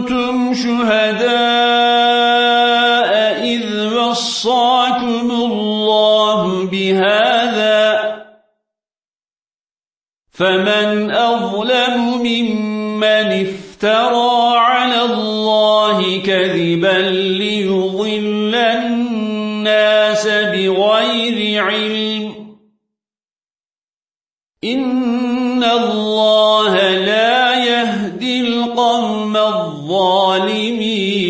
كنتم شهداء إذ وصاكم الله بهذا فمن أظلم ممن افترى على الله كذبا ليضل الناس بغير علم إن الله لا القوم الظالمين.